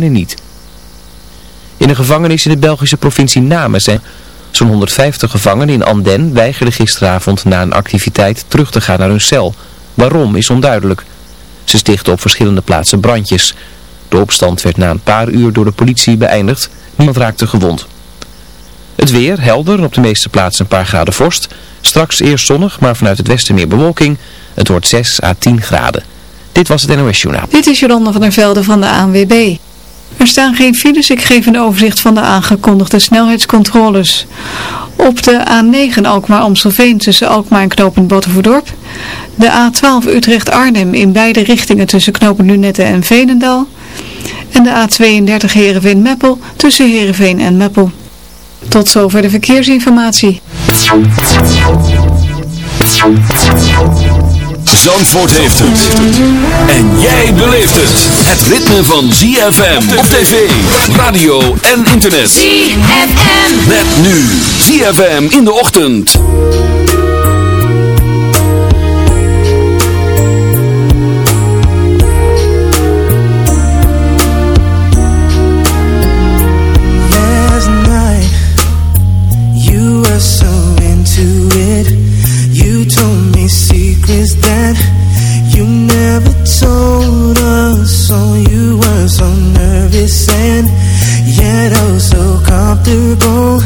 niet. In een gevangenis in de Belgische provincie Namen zijn zo'n 150 gevangenen in Anden weigerden gisteravond na een activiteit terug te gaan naar hun cel. Waarom is onduidelijk. Ze stichten op verschillende plaatsen brandjes. De opstand werd na een paar uur door de politie beëindigd. Niemand raakte gewond. Het weer helder en op de meeste plaatsen een paar graden vorst. Straks eerst zonnig, maar vanuit het westen meer bewolking. Het wordt 6 à 10 graden. Dit was het NOS Journaal. Dit is Jolanda van der Velde van de ANWB. Er staan geen files, ik geef een overzicht van de aangekondigde snelheidscontroles. Op de A9 Alkmaar-Amstelveen tussen Alkmaar en knooppunt Battenverdorp. De A12 Utrecht-Arnhem in beide richtingen tussen knooppunt Lunette en Veenendaal. En de A32 Heerenveen-Meppel tussen Heerenveen en Meppel. Tot zover de verkeersinformatie. Zandvoort heeft het. En jij beleeft het. Het ritme van ZFM op tv, radio en internet. ZFM. Met nu ZFM in de ochtend. Last night, you were so told me secrets that you never told us. So you were so nervous and yet oh so comfortable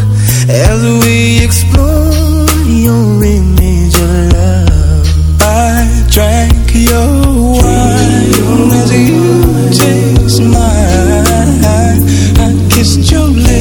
as we explored your image of love. I drank your wine as you taste mine. I kissed your lips.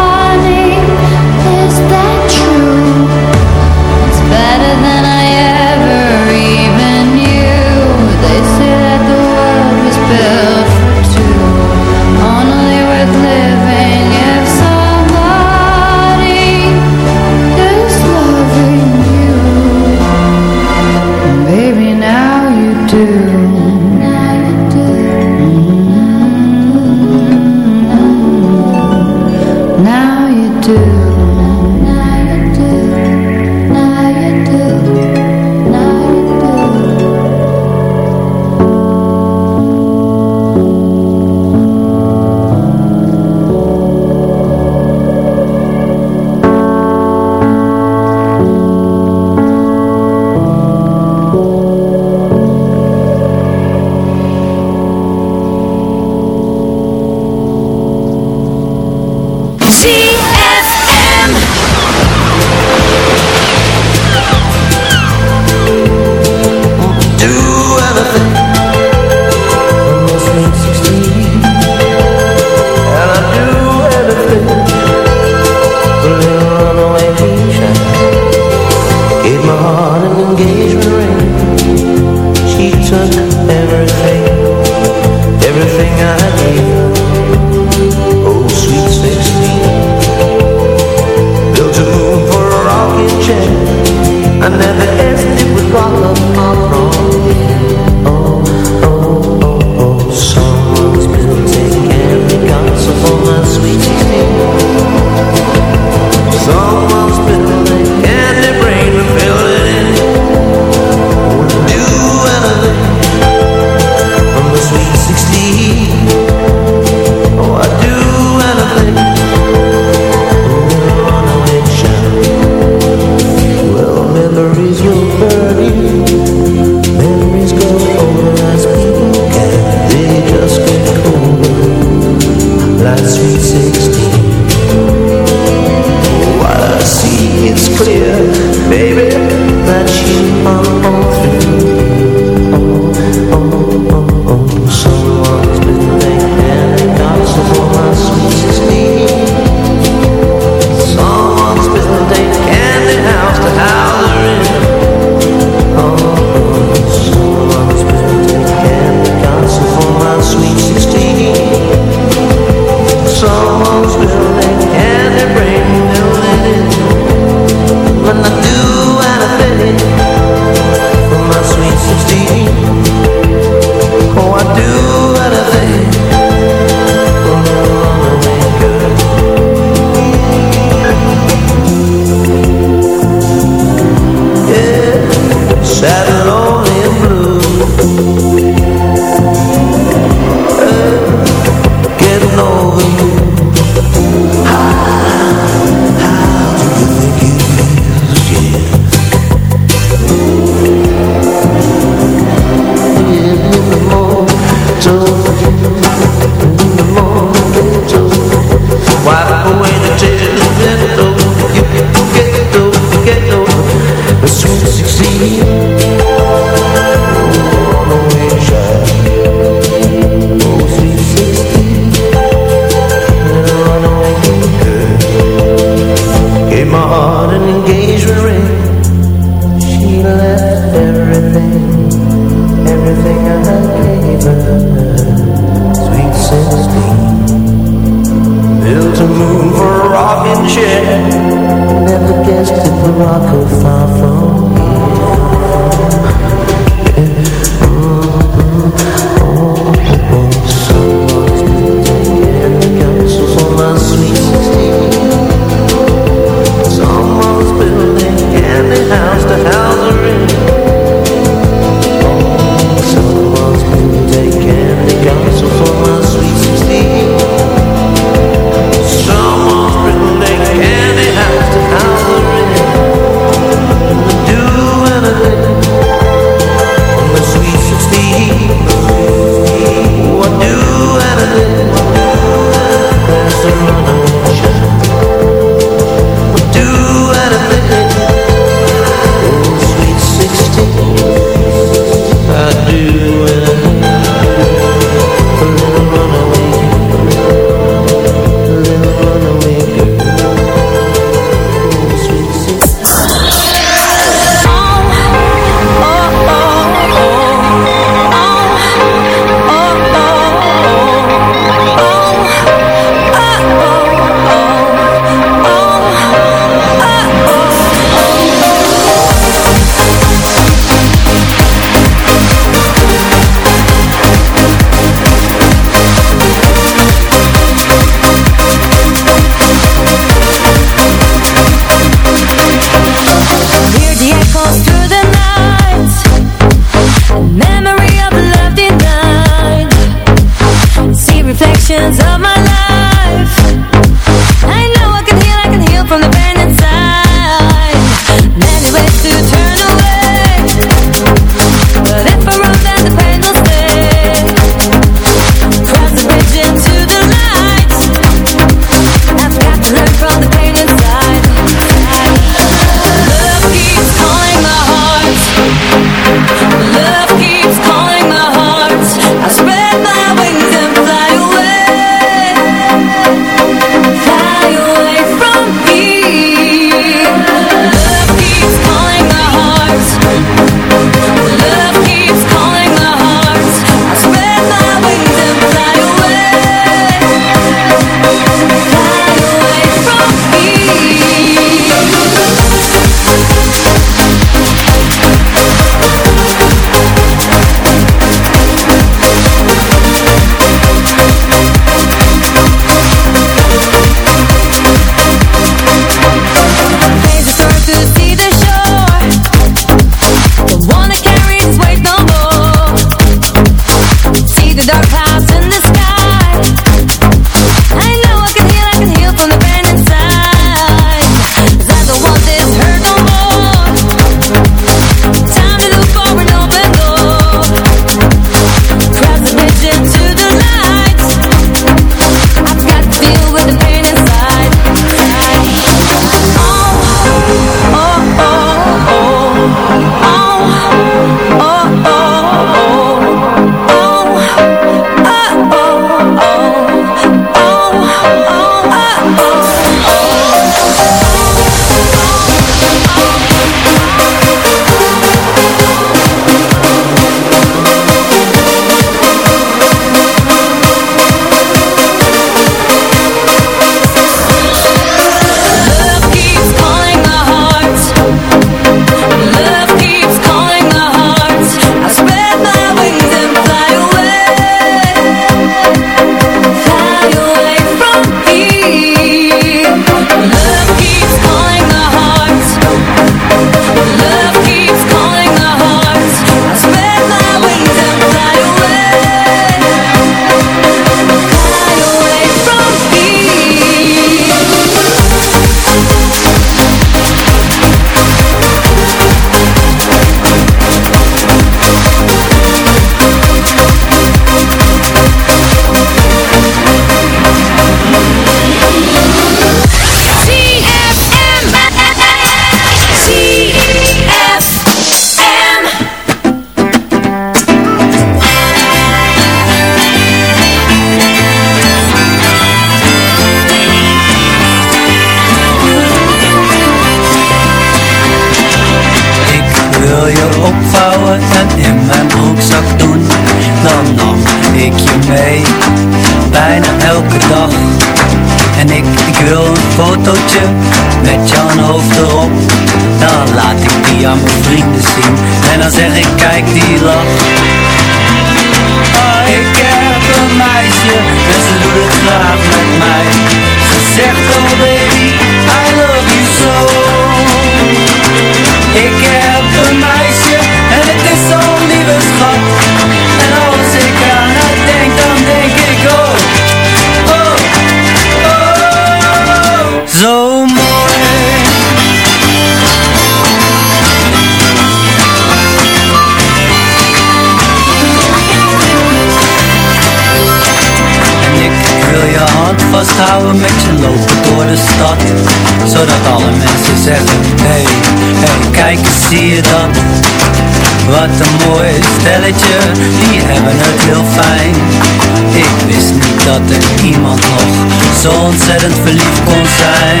ontzettend verliefd kon zijn.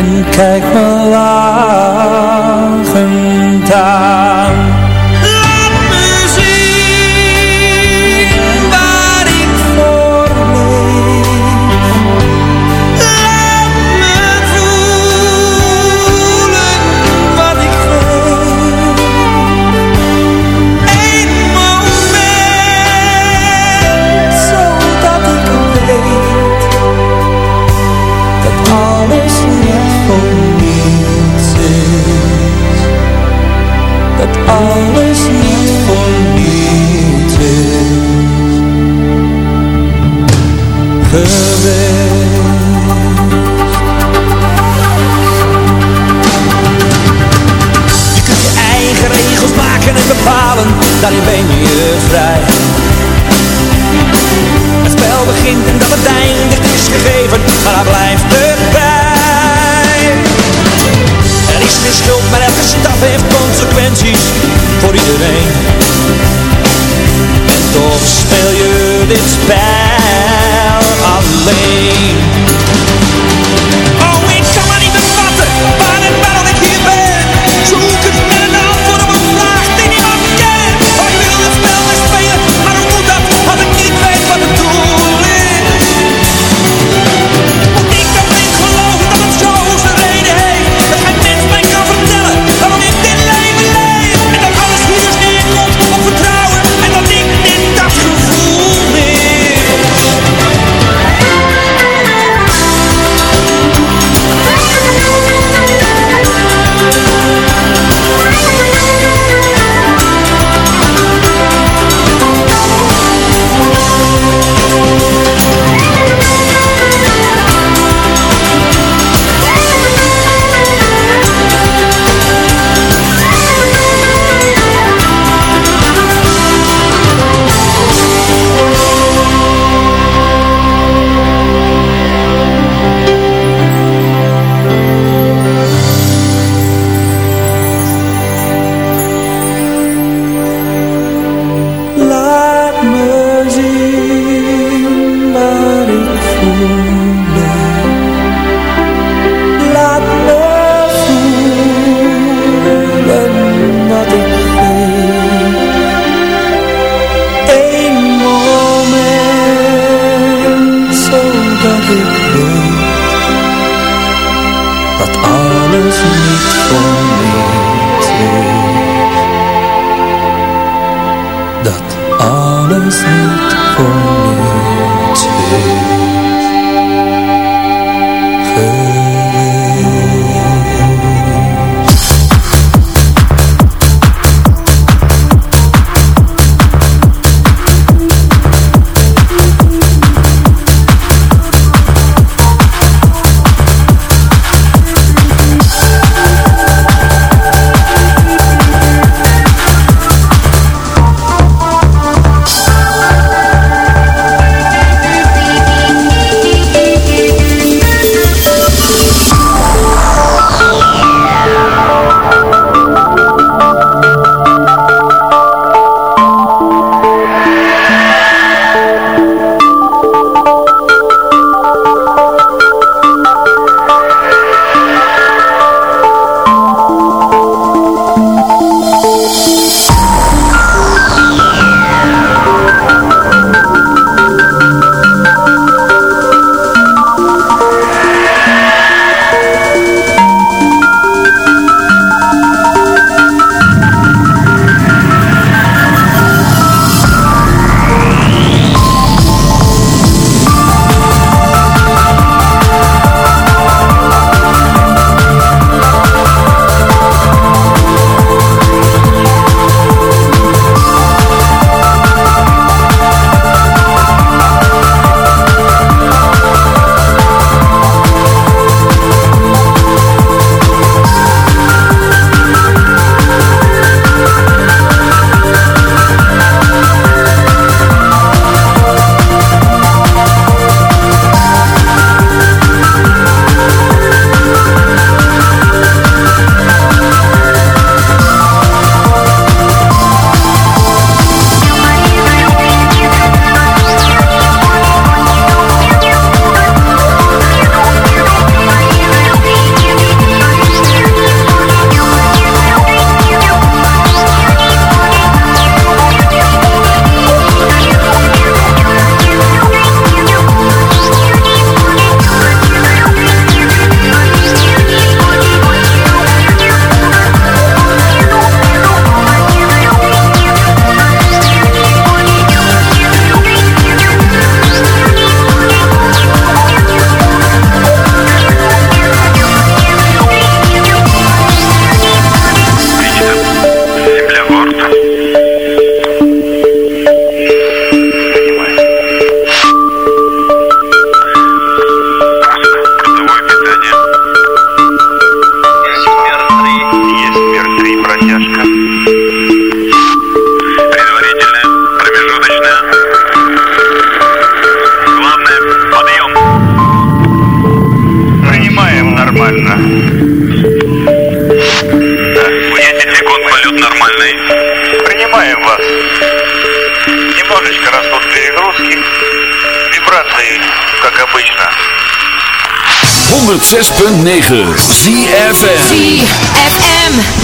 En kijkt me lachend 106.9 ZFM ZFM.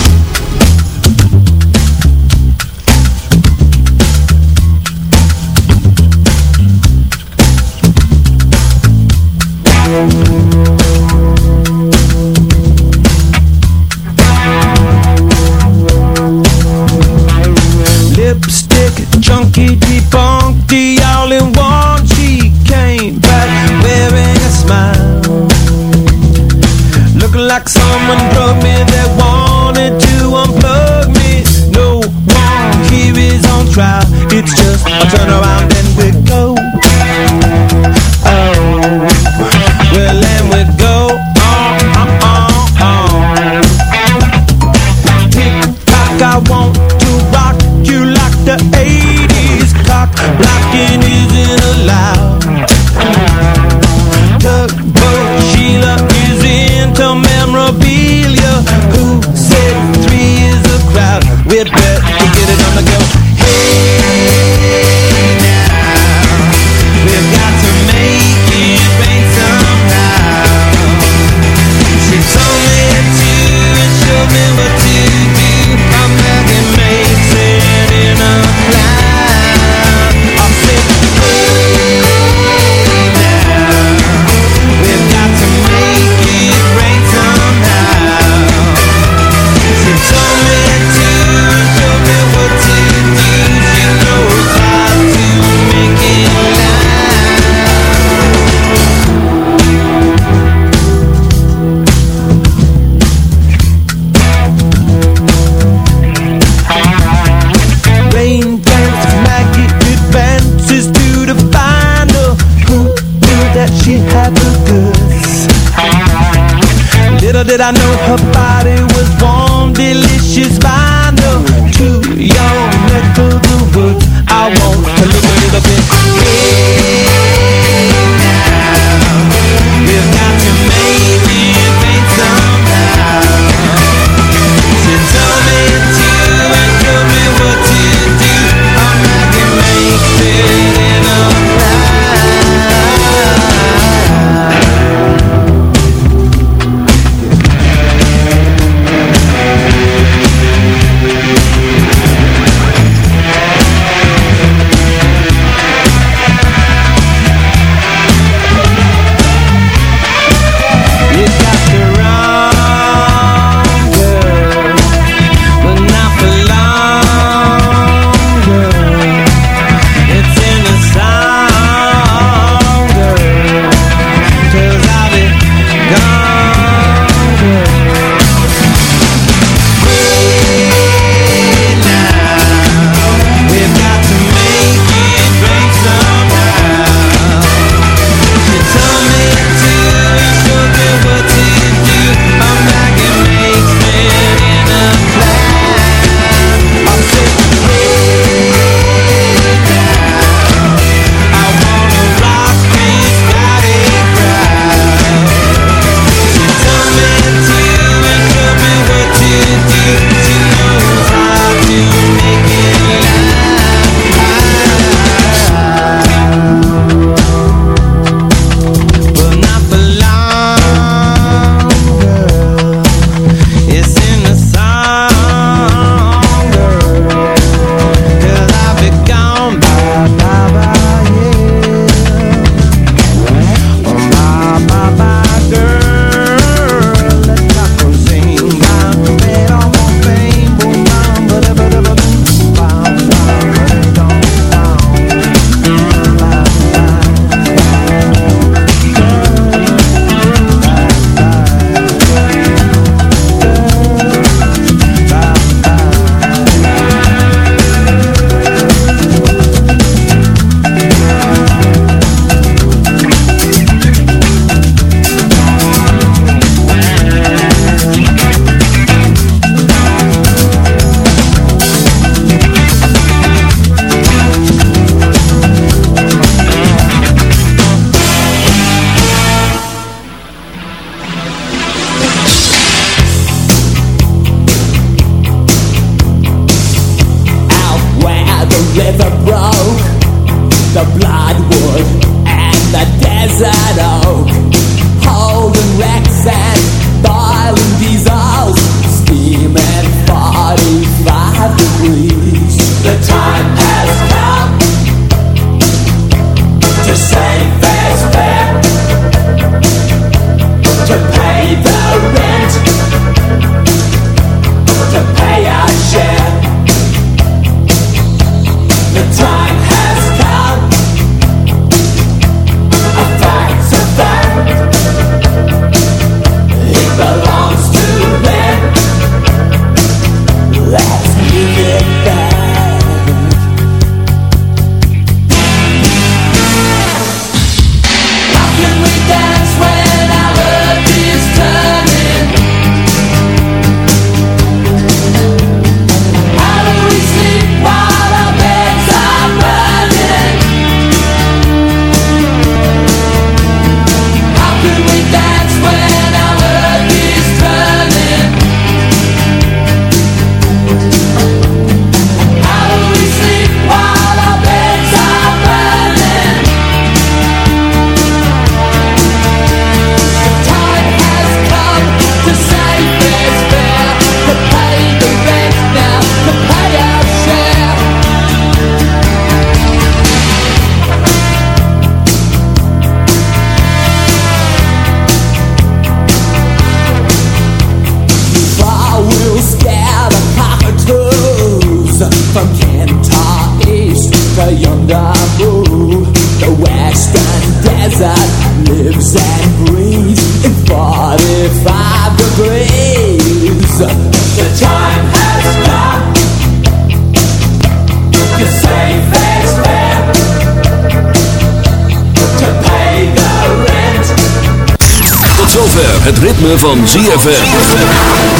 Het ritme van ZFM.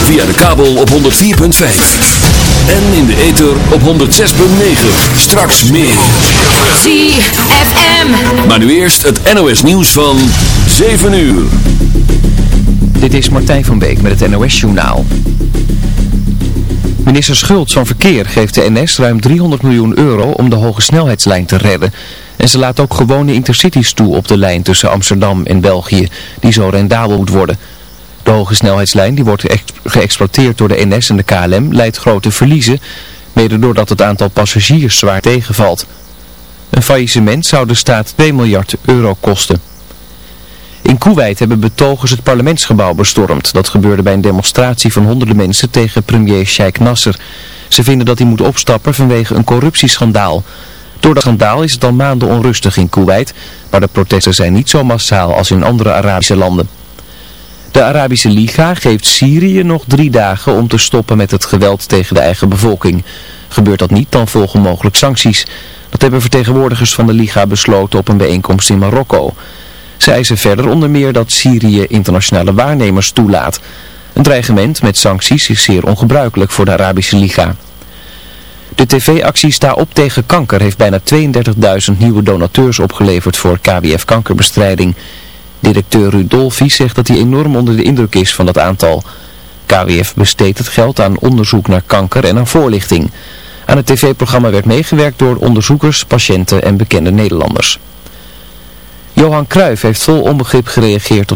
Via de kabel op 104.5. En in de ether op 106.9. Straks meer. ZFM. Maar nu eerst het NOS nieuws van 7 uur. Dit is Martijn van Beek met het NOS-journaal. Minister Schultz van Verkeer geeft de NS ruim 300 miljoen euro om de hoge snelheidslijn te redden. En ze laat ook gewone intercities toe op de lijn tussen Amsterdam en België, die zo rendabel moet worden. De hoge snelheidslijn, die wordt geëxploiteerd door de NS en de KLM, leidt grote verliezen, mede doordat het aantal passagiers zwaar tegenvalt. Een faillissement zou de staat 2 miljard euro kosten. In Kuwait hebben betogers het parlementsgebouw bestormd. Dat gebeurde bij een demonstratie van honderden mensen tegen premier Sheikh Nasser. Ze vinden dat hij moet opstappen vanwege een corruptieschandaal. Door dat schandaal is het al maanden onrustig in Kuwait, maar de protesten zijn niet zo massaal als in andere Arabische landen. De Arabische Liga geeft Syrië nog drie dagen om te stoppen met het geweld tegen de eigen bevolking. Gebeurt dat niet, dan volgen mogelijk sancties. Dat hebben vertegenwoordigers van de Liga besloten op een bijeenkomst in Marokko. Ze eisen verder onder meer dat Syrië internationale waarnemers toelaat. Een dreigement met sancties is zeer ongebruikelijk voor de Arabische Liga. De tv-actie Sta op tegen kanker heeft bijna 32.000 nieuwe donateurs opgeleverd voor KWF kankerbestrijding. Directeur Rudolfi zegt dat hij enorm onder de indruk is van dat aantal. KWF besteedt het geld aan onderzoek naar kanker en aan voorlichting. Aan het tv-programma werd meegewerkt door onderzoekers, patiënten en bekende Nederlanders. Johan Cruijff heeft vol onbegrip gereageerd op